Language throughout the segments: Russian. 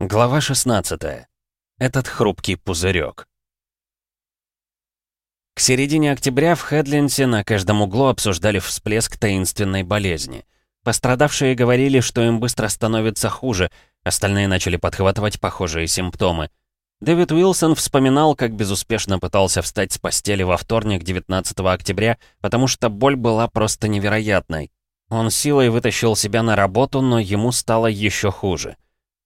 Глава 16. Этот хрупкий пузырек. К середине октября в Хедлинсе на каждом углу обсуждали всплеск таинственной болезни. Пострадавшие говорили, что им быстро становится хуже, остальные начали подхватывать похожие симптомы. Дэвид Уилсон вспоминал, как безуспешно пытался встать с постели во вторник, 19 октября, потому что боль была просто невероятной. Он силой вытащил себя на работу, но ему стало еще хуже.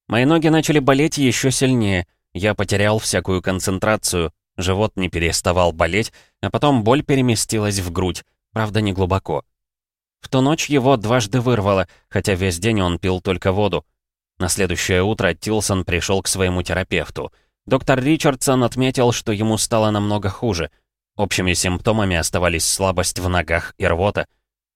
Мои ноги начали болеть еще сильнее. Я потерял всякую концентрацию. Живот не переставал болеть, а потом боль переместилась в грудь, правда, не глубоко. В ту ночь его дважды вырвало, хотя весь день он пил только воду. На следующее утро Тилсон пришел к своему терапевту. Доктор Ричардсон отметил, что ему стало намного хуже. Общими симптомами оставались слабость в ногах и рвота.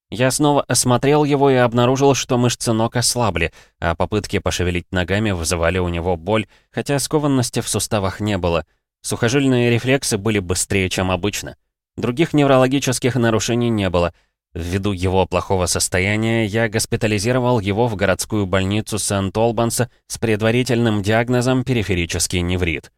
Я снова осмотрел его и обнаружил, что мышцы ног ослабли, а попытки пошевелить ногами вызывали у него боль, хотя скованности в суставах не было. Сухожильные рефлексы были быстрее, чем обычно. Других неврологических нарушений не было. Ввиду его плохого состояния я госпитализировал его в городскую больницу Сент-Олбанса с предварительным диагнозом периферический неврит.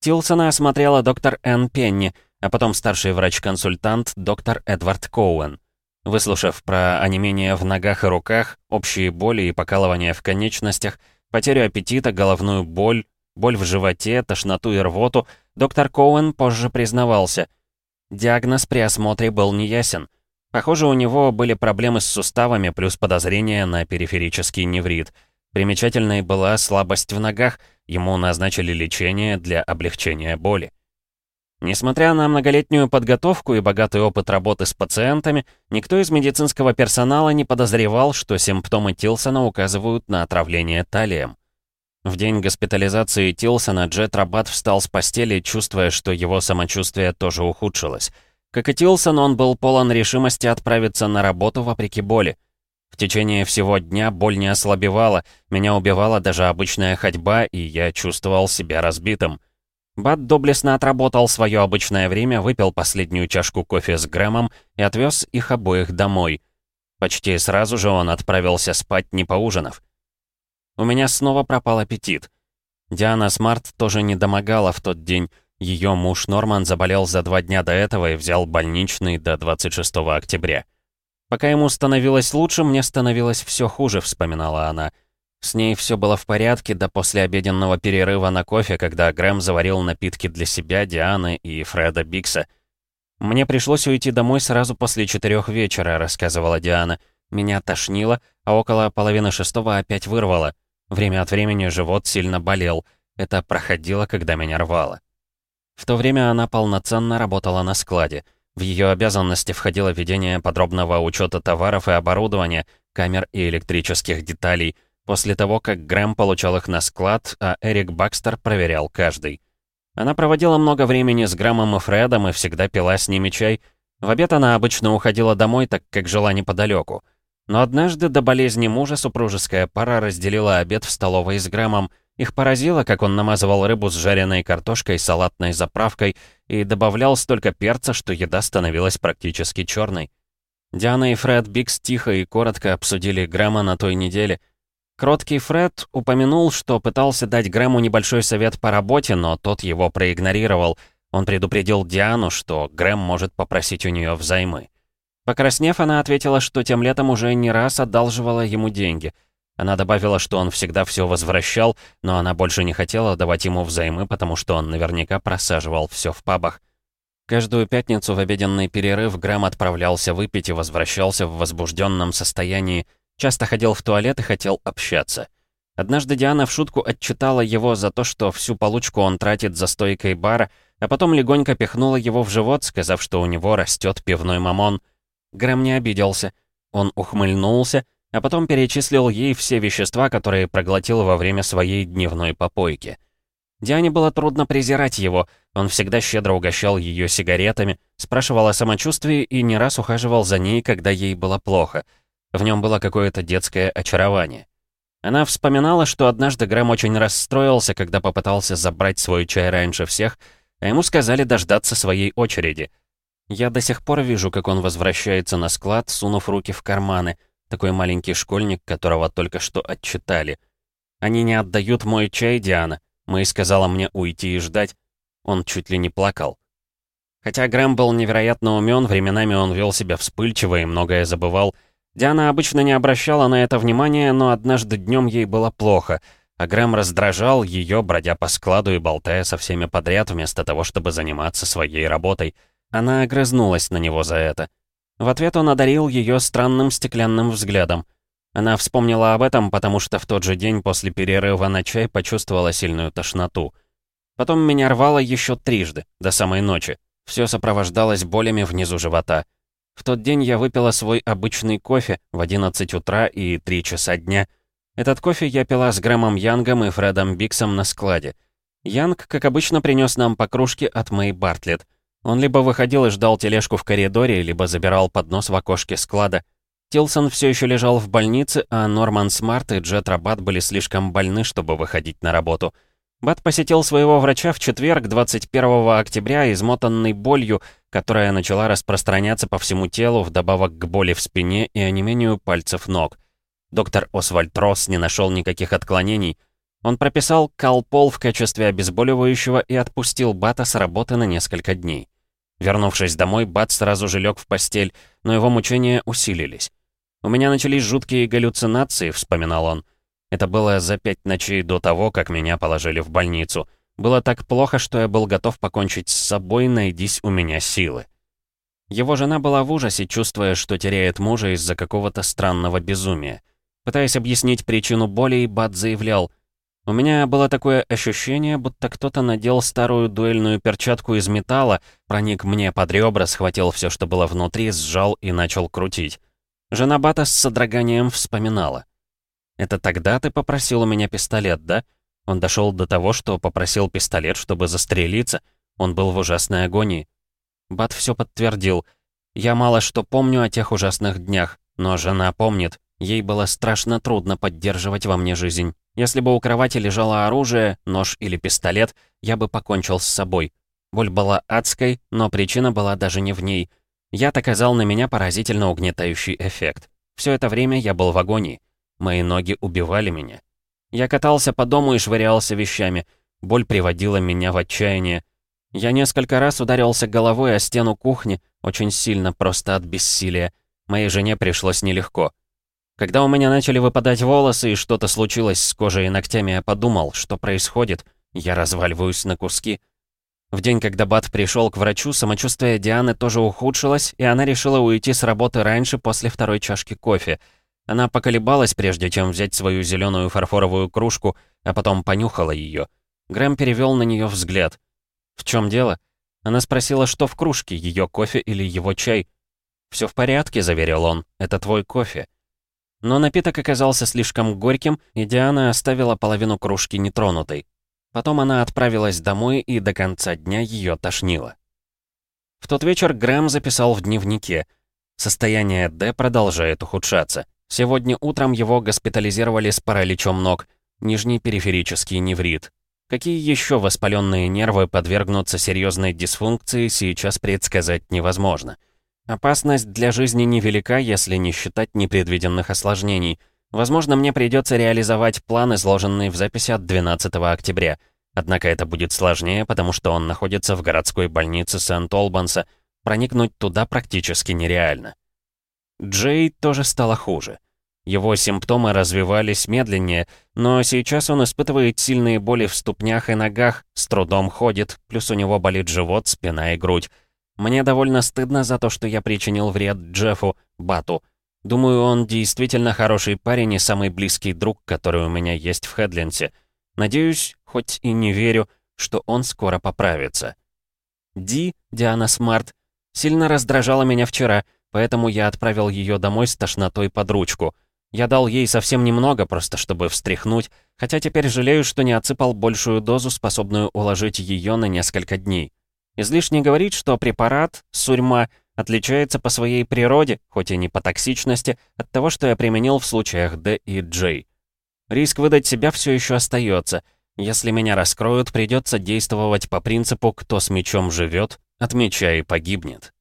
Тилсона осмотрела доктор Энн Пенни, а потом старший врач-консультант доктор Эдвард Коуэн. Выслушав про онемение в ногах и руках, общие боли и покалывания в конечностях, потерю аппетита, головную боль, боль в животе, тошноту и рвоту, доктор Коуэн позже признавался. Диагноз при осмотре был неясен. Похоже, у него были проблемы с суставами плюс подозрение на периферический неврит. Примечательной была слабость в ногах, ему назначили лечение для облегчения боли. Несмотря на многолетнюю подготовку и богатый опыт работы с пациентами, никто из медицинского персонала не подозревал, что симптомы Тилсона указывают на отравление талием. В день госпитализации Тилсона Джет Рабат встал с постели, чувствуя, что его самочувствие тоже ухудшилось. Как и Тилсон, он был полон решимости отправиться на работу вопреки боли. В течение всего дня боль не ослабевала, меня убивала даже обычная ходьба, и я чувствовал себя разбитым. Бат доблестно отработал свое обычное время, выпил последнюю чашку кофе с Грэмом и отвез их обоих домой. Почти сразу же он отправился спать, не поужинав. У меня снова пропал аппетит. Диана Смарт тоже не домогала в тот день. Ее муж Норман заболел за два дня до этого и взял больничный до 26 октября. «Пока ему становилось лучше, мне становилось все хуже», — вспоминала она. С ней все было в порядке до послеобеденного перерыва на кофе, когда Грэм заварил напитки для себя, Дианы и Фреда Бикса. «Мне пришлось уйти домой сразу после четырех вечера», — рассказывала Диана. «Меня тошнило, а около половины шестого опять вырвало. Время от времени живот сильно болел. Это проходило, когда меня рвало». В то время она полноценно работала на складе. В ее обязанности входило ведение подробного учета товаров и оборудования, камер и электрических деталей — после того, как Грэм получал их на склад, а Эрик Бакстер проверял каждый. Она проводила много времени с Грэмом и Фредом и всегда пила с ними чай. В обед она обычно уходила домой, так как жила неподалеку. Но однажды до болезни мужа супружеская пара разделила обед в столовой с Грэмом. Их поразило, как он намазывал рыбу с жареной картошкой, салатной заправкой и добавлял столько перца, что еда становилась практически черной. Диана и Фред Бикс тихо и коротко обсудили Грэма на той неделе — Кроткий Фред упомянул, что пытался дать Грэму небольшой совет по работе, но тот его проигнорировал. Он предупредил Диану, что Грэм может попросить у нее взаймы. Покраснев, она ответила, что тем летом уже не раз одалживала ему деньги. Она добавила, что он всегда все возвращал, но она больше не хотела давать ему взаймы, потому что он наверняка просаживал все в пабах. Каждую пятницу в обеденный перерыв Грэм отправлялся выпить и возвращался в возбужденном состоянии, Часто ходил в туалет и хотел общаться. Однажды Диана в шутку отчитала его за то, что всю получку он тратит за стойкой бара, а потом легонько пихнула его в живот, сказав, что у него растет пивной мамон. Грэм не обиделся. Он ухмыльнулся, а потом перечислил ей все вещества, которые проглотил во время своей дневной попойки. Диане было трудно презирать его, он всегда щедро угощал ее сигаретами, спрашивал о самочувствии и не раз ухаживал за ней, когда ей было плохо — в нем было какое-то детское очарование. Она вспоминала, что однажды Грэм очень расстроился, когда попытался забрать свой чай раньше всех, а ему сказали дождаться своей очереди. Я до сих пор вижу, как он возвращается на склад, сунув руки в карманы, такой маленький школьник, которого только что отчитали. Они не отдают мой чай, Диана. Мэй сказала мне уйти и ждать. Он чуть ли не плакал. Хотя Грэм был невероятно умен, временами он вел себя вспыльчиво и многое забывал. Диана обычно не обращала на это внимания, но однажды днем ей было плохо, а Грэм раздражал ее, бродя по складу и болтая со всеми подряд, вместо того, чтобы заниматься своей работой. Она огрызнулась на него за это. В ответ он одарил ее странным стеклянным взглядом. Она вспомнила об этом, потому что в тот же день после перерыва на чай почувствовала сильную тошноту. Потом меня рвало еще трижды, до самой ночи. Все сопровождалось болями внизу живота. В тот день я выпила свой обычный кофе в 11 утра и 3 часа дня. Этот кофе я пила с Грэмом Янгом и Фредом Биксом на складе. Янг, как обычно, принес нам по кружке от Мэй Бартлетт. Он либо выходил и ждал тележку в коридоре, либо забирал поднос в окошке склада. Тилсон все еще лежал в больнице, а Норман Смарт и Джетро Бат были слишком больны, чтобы выходить на работу. Бат посетил своего врача в четверг, 21 октября, измотанный болью, которая начала распространяться по всему телу, вдобавок к боли в спине и онемению пальцев ног. Доктор Освальд Росс не нашел никаких отклонений. Он прописал калпол в качестве обезболивающего и отпустил Бата с работы на несколько дней. Вернувшись домой, Бат сразу же лег в постель, но его мучения усилились. «У меня начались жуткие галлюцинации», — вспоминал он. «Это было за пять ночей до того, как меня положили в больницу. Было так плохо, что я был готов покончить с собой, найдись у меня силы». Его жена была в ужасе, чувствуя, что теряет мужа из-за какого-то странного безумия. Пытаясь объяснить причину боли, Бат заявлял, «У меня было такое ощущение, будто кто-то надел старую дуэльную перчатку из металла, проник мне под ребра, схватил все, что было внутри, сжал и начал крутить. Жена Бата с содроганием вспоминала. «Это тогда ты попросил у меня пистолет, да?» Он дошел до того, что попросил пистолет, чтобы застрелиться. Он был в ужасной агонии. Бат все подтвердил. «Я мало что помню о тех ужасных днях, но жена помнит. Ей было страшно трудно поддерживать во мне жизнь. Если бы у кровати лежало оружие, нож или пистолет, я бы покончил с собой. Боль была адской, но причина была даже не в ней. Яд оказал на меня поразительно угнетающий эффект. Все это время я был в агонии. Мои ноги убивали меня. Я катался по дому и швырялся вещами. Боль приводила меня в отчаяние. Я несколько раз ударился головой о стену кухни, очень сильно, просто от бессилия. Моей жене пришлось нелегко. Когда у меня начали выпадать волосы и что-то случилось с кожей и ногтями, я подумал, что происходит. Я разваливаюсь на куски. В день, когда Бат пришел к врачу, самочувствие Дианы тоже ухудшилось, и она решила уйти с работы раньше после второй чашки кофе. Она поколебалась, прежде чем взять свою зеленую фарфоровую кружку, а потом понюхала ее. Грэм перевел на нее взгляд. «В чем дело?» Она спросила, что в кружке, ее кофе или его чай. «Все в порядке», — заверил он, — «это твой кофе». Но напиток оказался слишком горьким, и Диана оставила половину кружки нетронутой. Потом она отправилась домой, и до конца дня ее тошнило. В тот вечер Грэм записал в дневнике. Состояние Д продолжает ухудшаться. Сегодня утром его госпитализировали с параличом ног, нижний периферический неврит. Какие еще воспаленные нервы подвергнутся серьезной дисфункции, сейчас предсказать невозможно. Опасность для жизни невелика, если не считать непредвиденных осложнений — Возможно, мне придется реализовать план, изложенный в записи от 12 октября. Однако это будет сложнее, потому что он находится в городской больнице Сент-Олбанса. Проникнуть туда практически нереально. Джей тоже стало хуже. Его симптомы развивались медленнее, но сейчас он испытывает сильные боли в ступнях и ногах, с трудом ходит, плюс у него болит живот, спина и грудь. Мне довольно стыдно за то, что я причинил вред Джеффу, Бату, Думаю, он действительно хороший парень и самый близкий друг, который у меня есть в Хедленсе. Надеюсь, хоть и не верю, что он скоро поправится. Ди, Диана Смарт, сильно раздражала меня вчера, поэтому я отправил ее домой с тошнотой под ручку. Я дал ей совсем немного, просто чтобы встряхнуть, хотя теперь жалею, что не отсыпал большую дозу, способную уложить ее на несколько дней. Излишне говорить, что препарат, сурьма — отличается по своей природе, хоть и не по токсичности, от того, что я применил в случаях D и J. Риск выдать себя все еще остается. Если меня раскроют, придется действовать по принципу «кто с мечом живет, от меча и погибнет».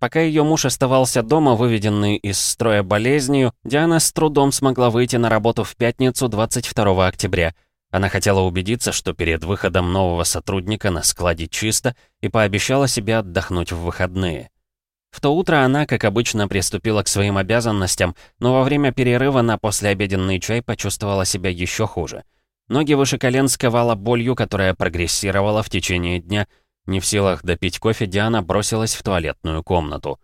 Пока ее муж оставался дома, выведенный из строя болезнью, Диана с трудом смогла выйти на работу в пятницу 22 октября. Она хотела убедиться, что перед выходом нового сотрудника на складе чисто, и пообещала себе отдохнуть в выходные. В то утро она, как обычно, приступила к своим обязанностям, но во время перерыва на послеобеденный чай почувствовала себя еще хуже. Ноги выше колен сковала болью, которая прогрессировала в течение дня. Не в силах допить кофе, Диана бросилась в туалетную комнату.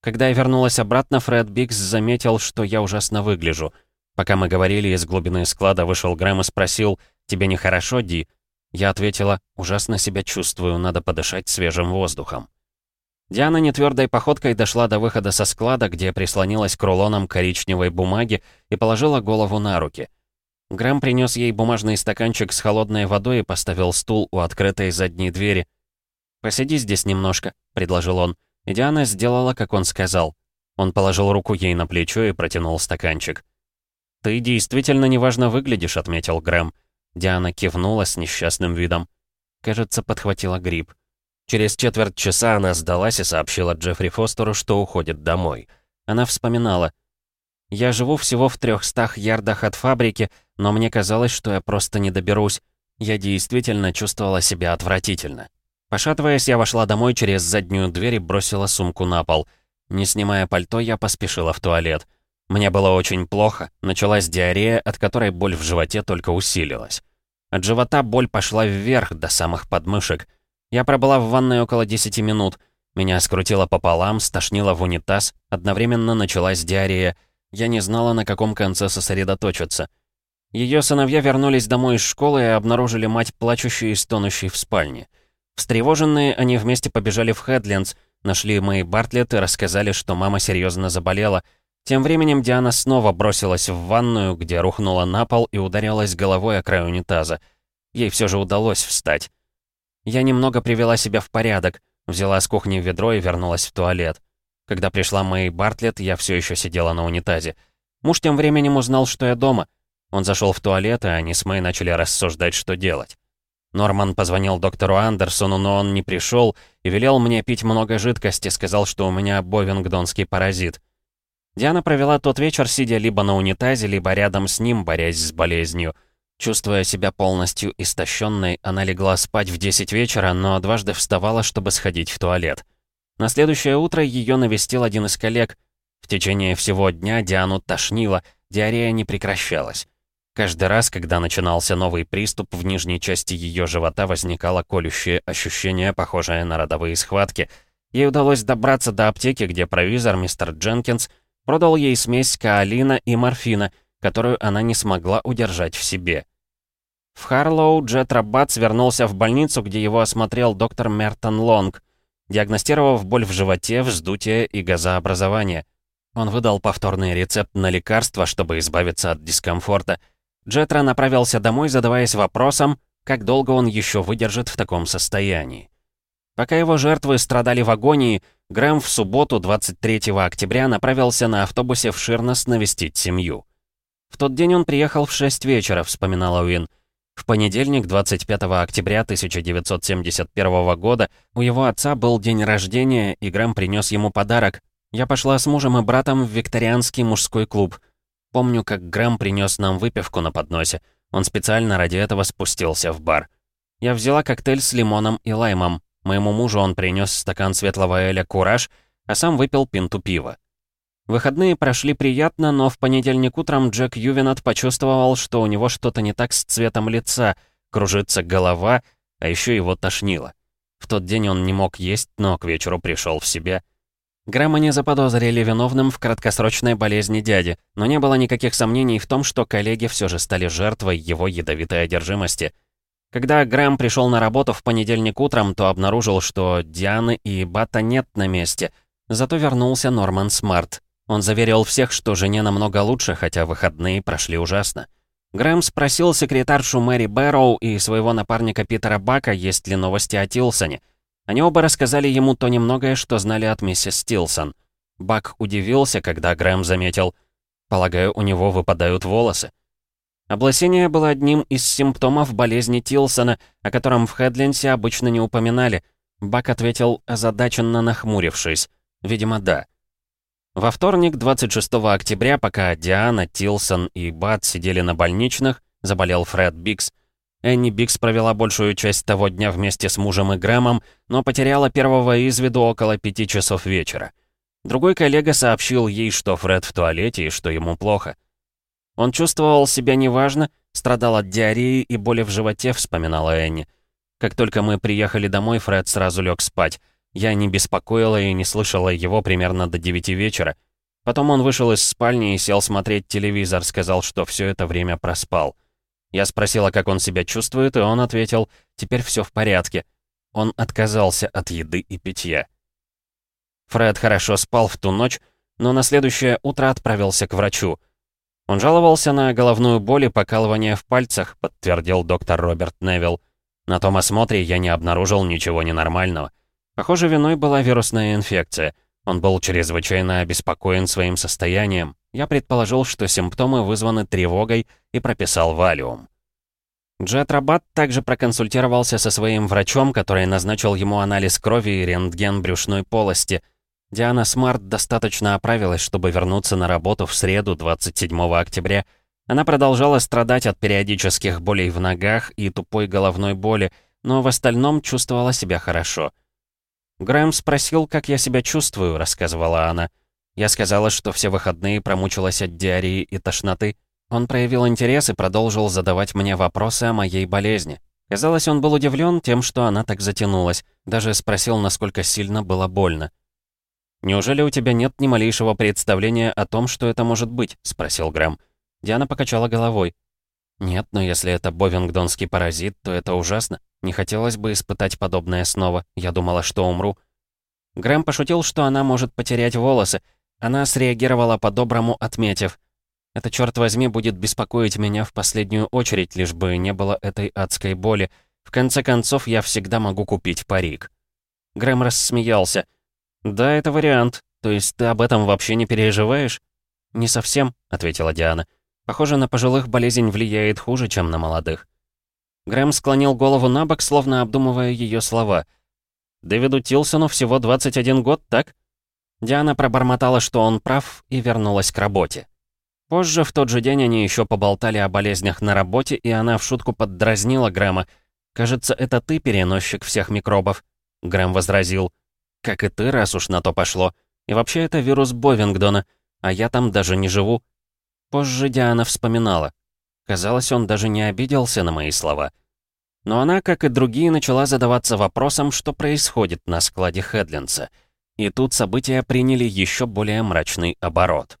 Когда я вернулась обратно, Фред Бикс заметил, что я ужасно выгляжу. Пока мы говорили, из глубины склада вышел Грэм и спросил, «Тебе нехорошо, Ди?» Я ответила, «Ужасно себя чувствую, надо подышать свежим воздухом». Диана нетвердой походкой дошла до выхода со склада, где прислонилась к рулонам коричневой бумаги и положила голову на руки. Грэм принес ей бумажный стаканчик с холодной водой и поставил стул у открытой задней двери. «Посиди здесь немножко», — предложил он, и Диана сделала, как он сказал. Он положил руку ей на плечо и протянул стаканчик. «Ты действительно неважно выглядишь», — отметил Грэм. Диана кивнула с несчастным видом. Кажется, подхватила грипп. Через четверть часа она сдалась и сообщила Джеффри Фостеру, что уходит домой. Она вспоминала. «Я живу всего в трехстах ярдах от фабрики, но мне казалось, что я просто не доберусь. Я действительно чувствовала себя отвратительно». Пошатываясь, я вошла домой через заднюю дверь и бросила сумку на пол. Не снимая пальто, я поспешила в туалет. Мне было очень плохо, началась диарея, от которой боль в животе только усилилась. От живота боль пошла вверх до самых подмышек. Я пробыла в ванной около 10 минут. Меня скрутило пополам, стошнило в унитаз, одновременно началась диарея. Я не знала, на каком конце сосредоточиться. Ее сыновья вернулись домой из школы и обнаружили мать плачущей и стонущей в спальне. Встревоженные, они вместе побежали в Хэдлендс, нашли Мэй Бартлетт и рассказали, что мама серьезно заболела. Тем временем Диана снова бросилась в ванную, где рухнула на пол и ударилась головой о край унитаза. Ей все же удалось встать. Я немного привела себя в порядок, взяла с кухни ведро и вернулась в туалет. Когда пришла Мэй Бартлетт, я все еще сидела на унитазе. Муж тем временем узнал, что я дома. Он зашел в туалет, и они с Мэй начали рассуждать, что делать. Норман позвонил доктору Андерсону, но он не пришел и велел мне пить много жидкости, сказал, что у меня бовингдонский паразит. Диана провела тот вечер, сидя либо на унитазе, либо рядом с ним, борясь с болезнью. Чувствуя себя полностью истощенной, она легла спать в 10 вечера, но дважды вставала, чтобы сходить в туалет. На следующее утро ее навестил один из коллег. В течение всего дня Диану тошнило, диарея не прекращалась. Каждый раз, когда начинался новый приступ, в нижней части ее живота возникало колющее ощущение, похожее на родовые схватки. Ей удалось добраться до аптеки, где провизор мистер Дженкинс продал ей смесь каолина и морфина — которую она не смогла удержать в себе. В Харлоу Джет Раббат вернулся в больницу, где его осмотрел доктор Мертон Лонг, диагностировав боль в животе, вздутие и газообразование. Он выдал повторный рецепт на лекарство, чтобы избавиться от дискомфорта. Джетра направился домой, задаваясь вопросом, как долго он еще выдержит в таком состоянии. Пока его жертвы страдали в агонии, Грэм в субботу, 23 октября, направился на автобусе в Ширнес навестить семью. В тот день он приехал в 6 вечера, вспоминала Уин. В понедельник, 25 октября 1971 года, у его отца был день рождения, и Грэм принес ему подарок. Я пошла с мужем и братом в викторианский мужской клуб. Помню, как Грэм принес нам выпивку на подносе. Он специально ради этого спустился в бар. Я взяла коктейль с лимоном и лаймом. Моему мужу он принес стакан светлого эля «Кураж», а сам выпил пинту пива. Выходные прошли приятно, но в понедельник утром Джек Ювенат почувствовал, что у него что-то не так с цветом лица, кружится голова, а еще его тошнило. В тот день он не мог есть, но к вечеру пришел в себя. Грэма не заподозрили виновным в краткосрочной болезни дяди, но не было никаких сомнений в том, что коллеги все же стали жертвой его ядовитой одержимости. Когда Грэм пришел на работу в понедельник утром, то обнаружил, что Дианы и Бата нет на месте, зато вернулся Норман Смарт, он заверил всех, что жене намного лучше, хотя выходные прошли ужасно. Грэм спросил секретаршу Мэри Бэрроу и своего напарника Питера Бака, есть ли новости о Тилсоне. Они оба рассказали ему то немногое, что знали от миссис Тилсон. Бак удивился, когда Грэм заметил. «Полагаю, у него выпадают волосы». Обласение было одним из симптомов болезни Тилсона, о котором в Хедленсе обычно не упоминали. Бак ответил, озадаченно нахмурившись. Видимо, да. Во вторник, 26 октября, пока Диана, Тилсон и Бат сидели на больничных, заболел Фред Бикс. Энни Бикс провела большую часть того дня вместе с мужем и Грэмом, но потеряла первого из виду около пяти часов вечера. Другой коллега сообщил ей, что Фред в туалете и что ему плохо. Он чувствовал себя неважно, страдал от диареи и боли в животе, вспоминала Энни. Как только мы приехали домой, Фред сразу лег спать. Я не беспокоила и не слышала его примерно до девяти вечера. Потом он вышел из спальни и сел смотреть телевизор, сказал, что все это время проспал. Я спросила, как он себя чувствует, и он ответил, теперь все в порядке. Он отказался от еды и питья. Фред хорошо спал в ту ночь, но на следующее утро отправился к врачу. Он жаловался на головную боль и покалывание в пальцах, подтвердил доктор Роберт Невилл. На том осмотре я не обнаружил ничего ненормального. Похоже, виной была вирусная инфекция. Он был чрезвычайно обеспокоен своим состоянием. Я предположил, что симптомы вызваны тревогой и прописал валиум. Джет Рабат также проконсультировался со своим врачом, который назначил ему анализ крови и рентген брюшной полости. Диана Смарт достаточно оправилась, чтобы вернуться на работу в среду, 27 октября, она продолжала страдать от периодических болей в ногах и тупой головной боли, но в остальном чувствовала себя хорошо. «Грэм спросил, как я себя чувствую», — рассказывала она. Я сказала, что все выходные промучилась от диареи и тошноты. Он проявил интерес и продолжил задавать мне вопросы о моей болезни. Казалось, он был удивлен тем, что она так затянулась. Даже спросил, насколько сильно было больно. «Неужели у тебя нет ни малейшего представления о том, что это может быть?» — спросил Грэм. Диана покачала головой. «Нет, но если это бовингдонский паразит, то это ужасно. Не хотелось бы испытать подобное снова. Я думала, что умру». Грэм пошутил, что она может потерять волосы. Она среагировала по-доброму, отметив. «Это, черт возьми, будет беспокоить меня в последнюю очередь, лишь бы не было этой адской боли. В конце концов, я всегда могу купить парик». Грэм рассмеялся. «Да, это вариант. То есть ты об этом вообще не переживаешь?» «Не совсем», — ответила Диана. Похоже, на пожилых болезнь влияет хуже, чем на молодых. Грэм склонил голову на бок, словно обдумывая ее слова. «Дэвиду Тилсону всего 21 год, так?» Диана пробормотала, что он прав, и вернулась к работе. Позже, в тот же день, они еще поболтали о болезнях на работе, и она в шутку поддразнила Грэма. «Кажется, это ты переносчик всех микробов», — Грэм возразил. «Как и ты, раз уж на то пошло. И вообще это вирус Бовингдона, а я там даже не живу. Позже Диана вспоминала. Казалось, он даже не обиделся на мои слова. Но она, как и другие, начала задаваться вопросом, что происходит на складе Хедлинса. И тут события приняли еще более мрачный оборот.